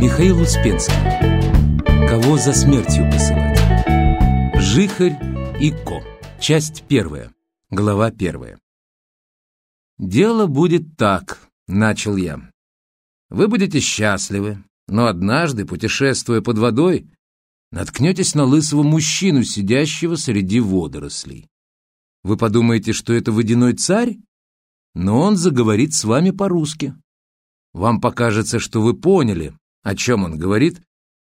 Михаил Успенский Кого за смертью посылать? Жихарь и Ко Часть первая Глава первая «Дело будет так», — начал я. «Вы будете счастливы, но однажды, путешествуя под водой, наткнетесь на лысого мужчину, сидящего среди водорослей. Вы подумаете, что это водяной царь, но он заговорит с вами по-русски. Вам покажется, что вы поняли, о чем он говорит,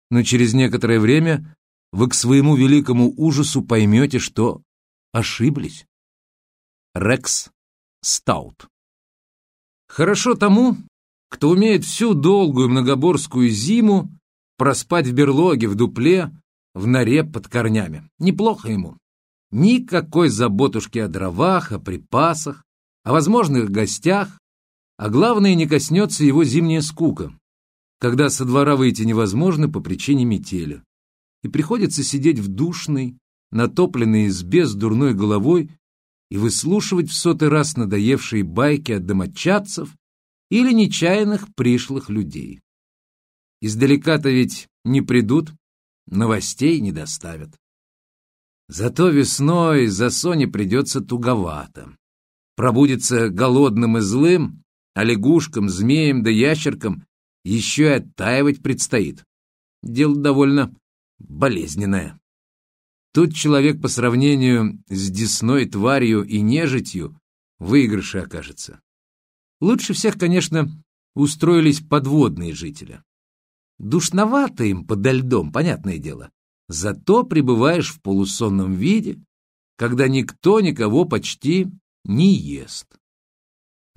но через некоторое время вы к своему великому ужасу поймете, что ошиблись. Рекс Стаут. Хорошо тому, кто умеет всю долгую многоборскую зиму проспать в берлоге, в дупле, в норе под корнями. Неплохо ему. Никакой заботушки о дровах, о припасах, о возможных гостях, а главное, не коснется его зимняя скука, когда со двора выйти невозможно по причине метели, и приходится сидеть в душной, натопленной избе с дурной головой и выслушивать в сотый раз надоевшие байки от домочадцев или нечаянных пришлых людей. Издалека-то ведь не придут, новостей не доставят. Зато весной за Соне придется туговато. Пробудется голодным и злым, а лягушкам, змеям да ящеркам еще и оттаивать предстоит. Дело довольно болезненное. Тут человек по сравнению с десной тварью и нежитью выигрыше окажется. Лучше всех, конечно, устроились подводные жители. Душновато им подо льдом, понятное дело. Зато пребываешь в полусонном виде, когда никто никого почти не ест.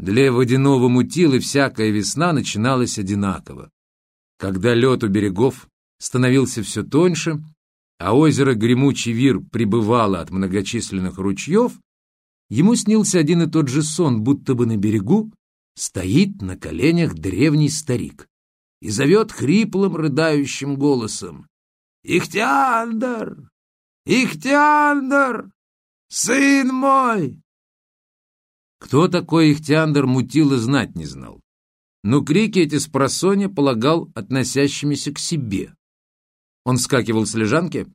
Для водяного мутилы всякая весна начиналась одинаково. Когда лед у берегов становился все тоньше, а озеро Гремучий Вир прибывало от многочисленных ручьев, ему снился один и тот же сон, будто бы на берегу стоит на коленях древний старик и зовет хриплым рыдающим голосом. «Ихтиандр! Ихтиандр! Сын мой!» Кто такой Ихтиандр Мутила знать не знал, но крики эти с просонья полагал относящимися к себе. Он скакивал с лежанки,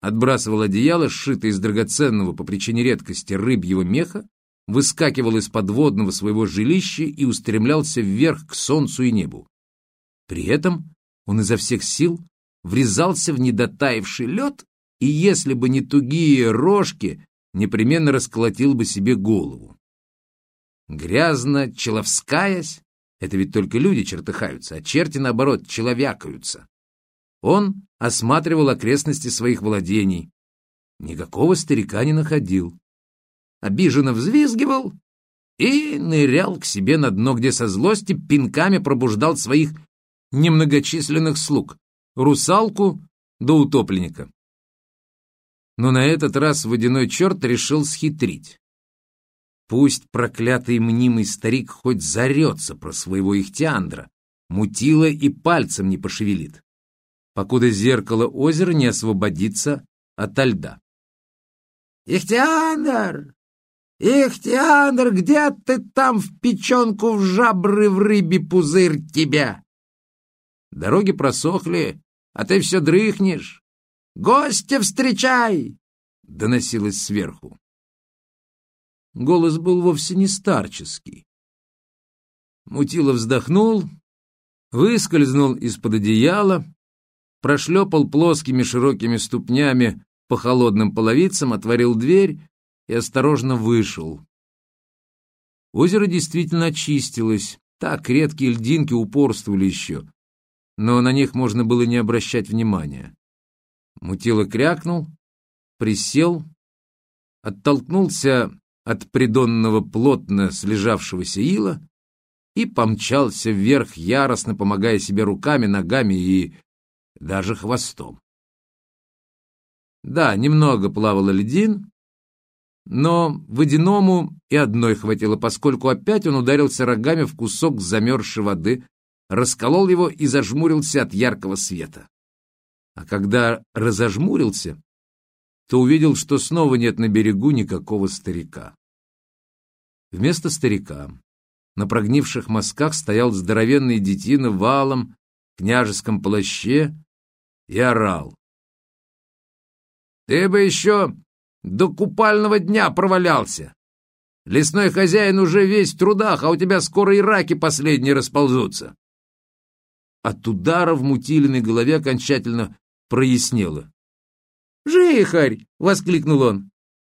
отбрасывал одеяло, сшитое из драгоценного по причине редкости рыбьего меха, выскакивал из подводного своего жилища и устремлялся вверх к солнцу и небу. При этом он изо всех сил врезался в недотаивший лед, и если бы не тугие рожки, непременно расколотил бы себе голову. Грязно человскаясь, это ведь только люди чертыхаются, а черти, наоборот, человякаются. Он осматривал окрестности своих владений. Никакого старика не находил. Обиженно взвизгивал и нырял к себе на дно, где со злости пинками пробуждал своих немногочисленных слуг, русалку до утопленника. Но на этот раз водяной черт решил схитрить. Пусть проклятый мнимый старик хоть зарется про своего ихтиандра, мутила и пальцем не пошевелит покуда зеркало озера не освободится ото льда. «Ихтиандр! Ихтиандр, где ты там в печенку в жабры в рыбе пузырь тебя?» Дороги просохли, а ты все дрыхнешь. «Гостя встречай!» — доносилось сверху. Голос был вовсе не старческий. Мутило вздохнул, выскользнул из-под одеяла, прошлепал плоскими широкими ступнями по холодным половицам, отворил дверь и осторожно вышел. Озеро действительно очистилось, так редкие льдинки упорствовали еще, но на них можно было не обращать внимания. Мутило крякнул, присел, оттолкнулся от придонного плотно слежавшегося ила и помчался вверх, яростно помогая себе руками, ногами и даже хвостом. Да, немного плавал льдин, но водяному и одной хватило, поскольку опять он ударился рогами в кусок замерзшей воды, расколол его и зажмурился от яркого света. А когда разожмурился, то увидел, что снова нет на берегу никакого старика. Вместо старика на прогнивших мазках стоял здоровенный детина валом в княжеском плаще и орал. «Ты бы еще до купального дня провалялся! Лесной хозяин уже весь в трудах, а у тебя скоро и раки последние расползутся!» От удара в Мутилиной голове окончательно прояснело. «Жихарь!» — воскликнул он.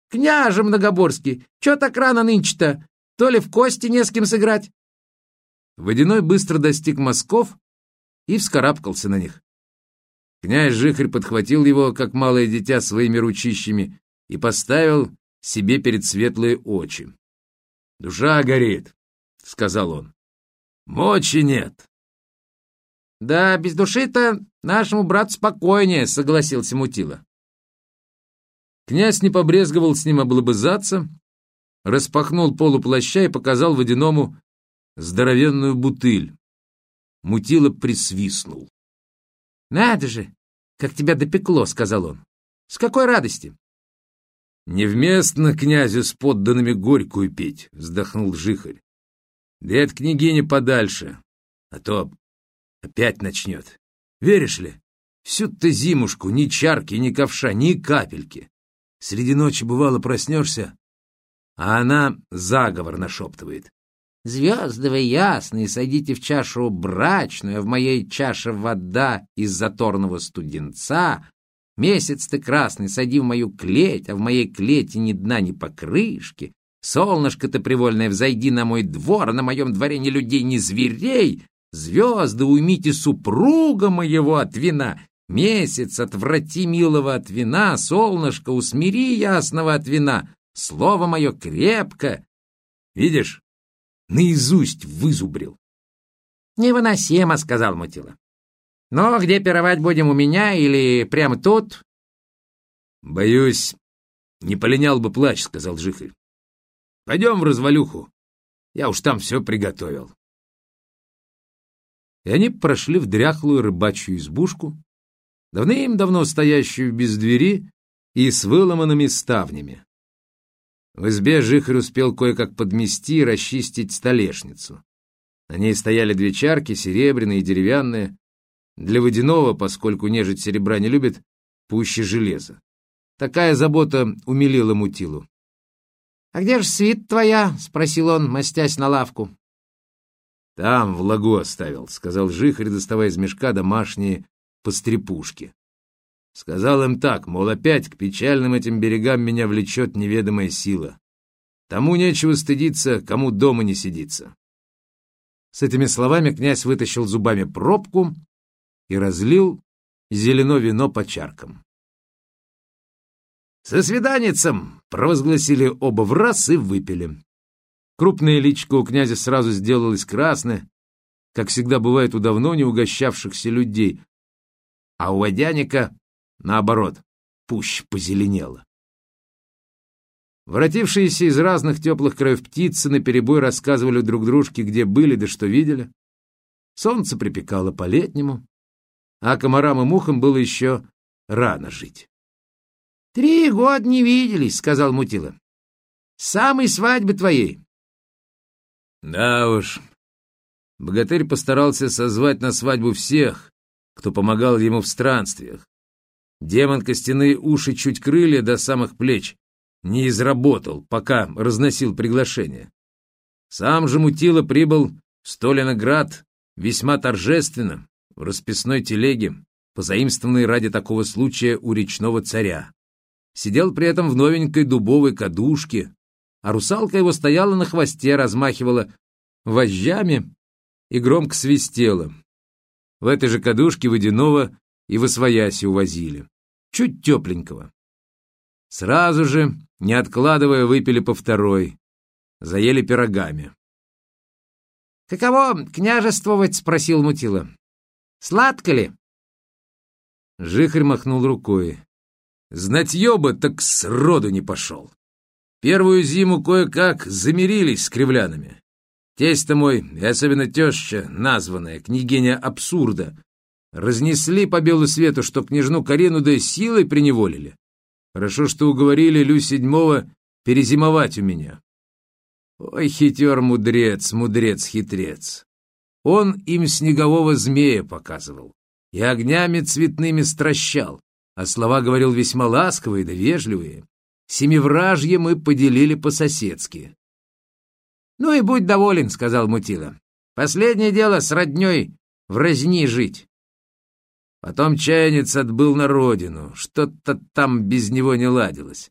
«Княже Многоборский, чё так рано нынче-то? То ли в кости не с кем сыграть?» Водяной быстро достиг мазков и вскарабкался на них. Князь Жихарь подхватил его, как малое дитя, своими ручищами и поставил себе перед светлые очи. «Душа горит», — сказал он. «Мочи нет». «Да, без души-то нашему брату спокойнее», — согласился Мутила. Князь не побрезговал с ним облобызаться, распахнул полуплаща и показал водяному здоровенную бутыль. Мутила присвистнул. «Надо же, как тебя допекло», — сказал он. «С какой радости?» «Невместно князю с подданными горькую петь», — вздохнул Жихарь. «Да и от княгини подальше, а то опять начнет. Веришь ли, всю-то зимушку ни чарки, ни ковша, ни капельки. Среди ночи, бывало, проснешься, а она заговор нашептывает. «Звезды вы ясные, сойдите в чашу брачную, а в моей чаше вода из заторного студенца. Месяц ты красный, сади в мою клеть, а в моей клети ни дна, ни покрышки. Солнышко ты привольное, взойди на мой двор, а на моем дворе ни людей, ни зверей. Звезды, уймите супруга моего от вина, Месяц, отврати милого от вина, солнышко, усмири ясного от вина. Слово мое крепко. Видишь, наизусть вызубрил. «Невыносимо», — сказал Мутила. «Но где пировать будем, у меня или прямо тут?» «Боюсь, не полинял бы плач», — сказал Жихарь. «Пойдем в развалюху. Я уж там все приготовил». И они прошли в дряхлую рыбачью избушку, давным-давно стоящую без двери и с выломанными ставнями. В избе Жихарь успел кое-как подмести и расчистить столешницу. На ней стояли две чарки, серебряные и деревянные. Для водяного, поскольку нежить серебра не любит, пуще железа. Такая забота умилила Мутилу. — А где же свит твоя? — спросил он, мастясь на лавку. — Там в лагу оставил, — сказал Жихарь, доставая из мешка домашние пострепушки. Сказал им так, мол, опять к печальным этим берегам меня влечет неведомая сила. Тому нечего стыдиться, кому дома не сидится. С этими словами князь вытащил зубами пробку и разлил зелено вино по чаркам. «Со свиданицем!» — провозгласили оба в раз и выпили. Крупное личико у князя сразу сделалось красное, как всегда бывает у давно не угощавшихся людей, а у водяника, наоборот, пуще позеленело. Воротившиеся из разных теплых краев птицы наперебой рассказывали друг дружке, где были да что видели. Солнце припекало по-летнему, а комарам и мухам было еще рано жить. — Три года не виделись, — сказал Мутила. — самой свадьбы твоей. — Да уж. Богатырь постарался созвать на свадьбу всех, кто помогал ему в странствиях. Демон костяные уши чуть крылья до самых плеч не изработал, пока разносил приглашение. Сам же Мутила прибыл в Столиноград весьма торжественно, в расписной телеге, позаимствованной ради такого случая у речного царя. Сидел при этом в новенькой дубовой кадушке, а русалка его стояла на хвосте, размахивала вожжами и громко свистела. В этой же кадушке водяного и в освояси увозили. Чуть тепленького. Сразу же, не откладывая, выпили по второй. Заели пирогами. «Каково княжествовать?» — спросил Мутила. «Сладко ли?» Жихарь махнул рукой. Знатье бы так сроду не пошел. Первую зиму кое-как замирились с кривлянами. Тесть-то мой, и особенно теща, названная, княгиня абсурда, разнесли по белу свету, что княжну Карину да силой приневолили. Хорошо, что уговорили Лю седьмого перезимовать у меня. Ой, хитер-мудрец, мудрец-хитрец. Он им снегового змея показывал и огнями цветными стращал, а слова говорил весьма ласковые да вежливые. Семивражье мы поделили по-соседски. «Ну и будь доволен», — сказал Мутила. «Последнее дело с родней в разни жить». Потом чаянец отбыл на родину, что-то там без него не ладилось.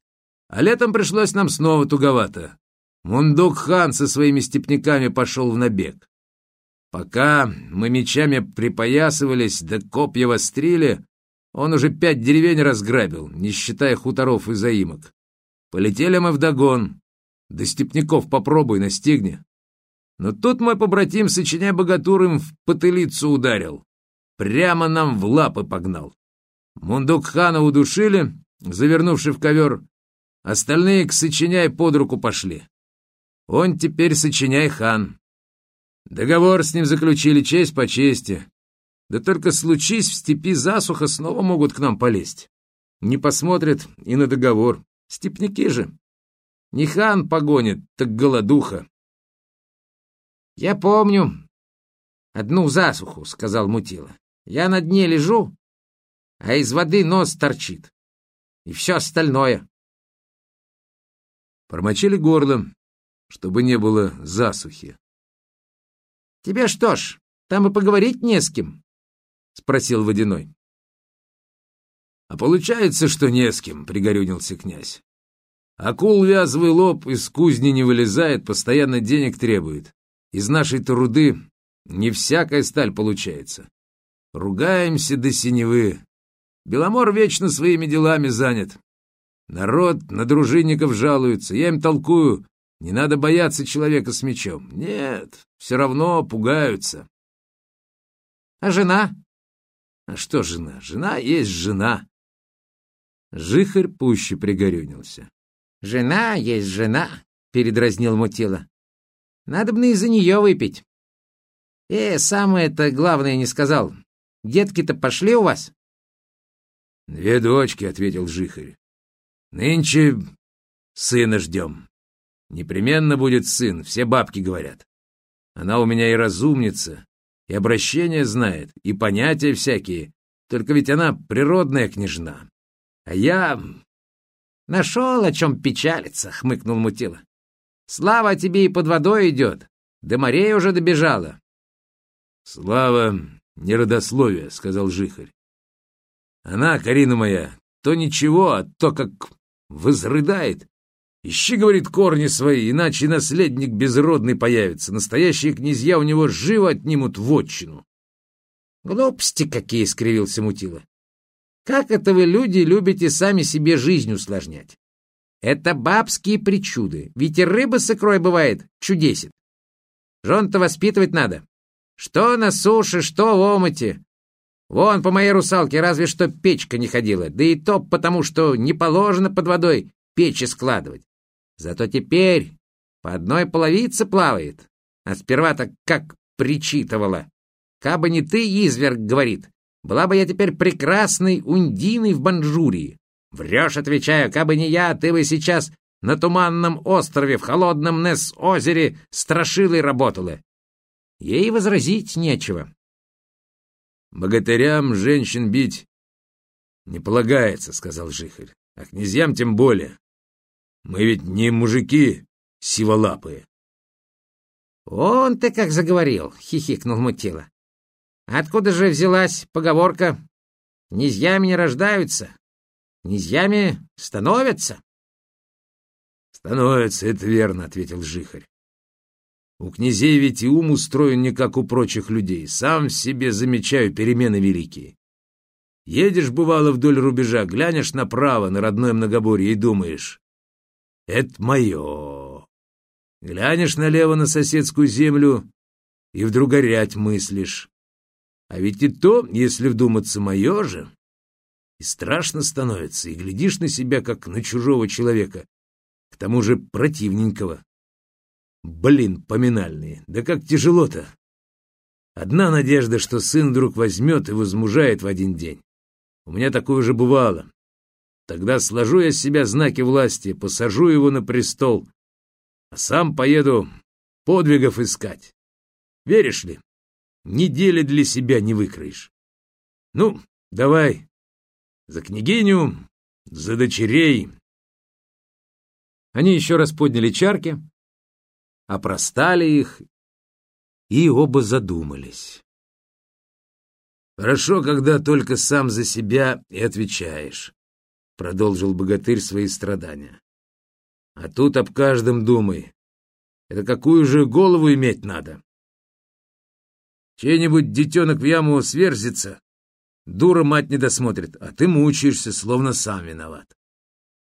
А летом пришлось нам снова туговато. Мундук-хан со своими степняками пошел в набег. Пока мы мечами припоясывались да копья вострили, он уже пять деревень разграбил, не считая хуторов и заимок. Полетели мы вдогон. До степняков попробуй, настигни. Но тут мой побратим, сочиняя богатур, им в потылицу ударил. Прямо нам в лапы погнал. Мундук-хана удушили, завернувши в ковер. Остальные к сочиняй под руку пошли. Он теперь сочиняй хан. Договор с ним заключили честь по чести. Да только случись в степи засуха, снова могут к нам полезть. Не посмотрят и на договор. Степняки же. Не хан погонит, так голодуха. «Я помню одну засуху», — сказал Мутила. «Я на дне лежу, а из воды нос торчит. И все остальное». Промочили горло, чтобы не было засухи. «Тебе что ж, там и поговорить не с кем?» — спросил Водяной. «А получается, что не с кем», — пригорюнился князь. «Акул вязовый лоб из кузни не вылезает, постоянно денег требует. Из нашей труды не всякая сталь получается. Ругаемся до синевы. Беломор вечно своими делами занят. Народ на дружинников жалуется. Я им толкую, не надо бояться человека с мечом. Нет, все равно пугаются. А жена? А что жена? Жена есть жена. Жихарь пуще пригорюнился. Жена есть жена, передразнил Мутила. Надо бы из-за нее выпить. Э, самое-то главное не сказал. Детки-то пошли у вас? Две дочки, ответил Жихарь. Нынче сына ждем. Непременно будет сын, все бабки говорят. Она у меня и разумница, и обращения знает, и понятия всякие. Только ведь она природная княжна. А я... Нашел, о чем печалиться, хмыкнул Мутила. Слава тебе и под водой идет. До морей уже добежала. Слава не родословие, сказал Жихарь. Она, Карина моя, то ничего, а то как возрыдает. Ищи, говорит, корни свои, иначе наследник безродный появится. Настоящие князья у него живо отнимут вотчину. Глупости какие, — скривился Мутила. Как это вы, люди, любите сами себе жизнь усложнять? Это бабские причуды, ведь и рыба с икрой бывает чудесит. Жен-то воспитывать надо. Что на суше, что в омуте. Вон, по моей русалке разве что печка не ходила, да и то потому, что не положено под водой печи складывать. Зато теперь по одной половице плавает, а сперва-то как причитывала. Кабы не ты, изверг, говорит, была бы я теперь прекрасной ундиной в Банжурии. Врешь, отвечаю, кабы не я, ты бы сейчас на туманном острове в холодном Несс-озере страшилой работала. Ей возразить нечего. Богатырям женщин бить не полагается, сказал Жихарь, а князьям тем более. Мы ведь не мужики сиволапые. «Он ты как заговорил!» — хихикнул Мутила. «Откуда же взялась поговорка? Князьями не рождаются, Князьями становятся? Становятся, это верно, ответил Жихарь. У князей ведь и ум устроен не как у прочих людей. Сам в себе замечаю перемены великие. Едешь, бывало, вдоль рубежа, глянешь направо на родное многоборье и думаешь, это мое. Глянешь налево на соседскую землю и вдруг горять мыслишь. А ведь и то, если вдуматься, мое же. И страшно становится, и глядишь на себя, как на чужого человека, к тому же противненького. Блин, поминальные, да как тяжело-то. Одна надежда, что сын вдруг возьмет и возмужает в один день. У меня такое уже бывало. Тогда сложу я с себя знаки власти, посажу его на престол. а сам поеду подвигов искать. Веришь ли, недели для себя не выкроешь. Ну, давай, за княгиню, за дочерей. Они еще раз подняли чарки, опростали их и оба задумались. «Хорошо, когда только сам за себя и отвечаешь», — продолжил богатырь свои страдания. «А тут об каждом думай. Это какую же голову иметь надо? Чей-нибудь детенок в яму сверзится, дура мать не досмотрит, а ты мучаешься, словно сам виноват.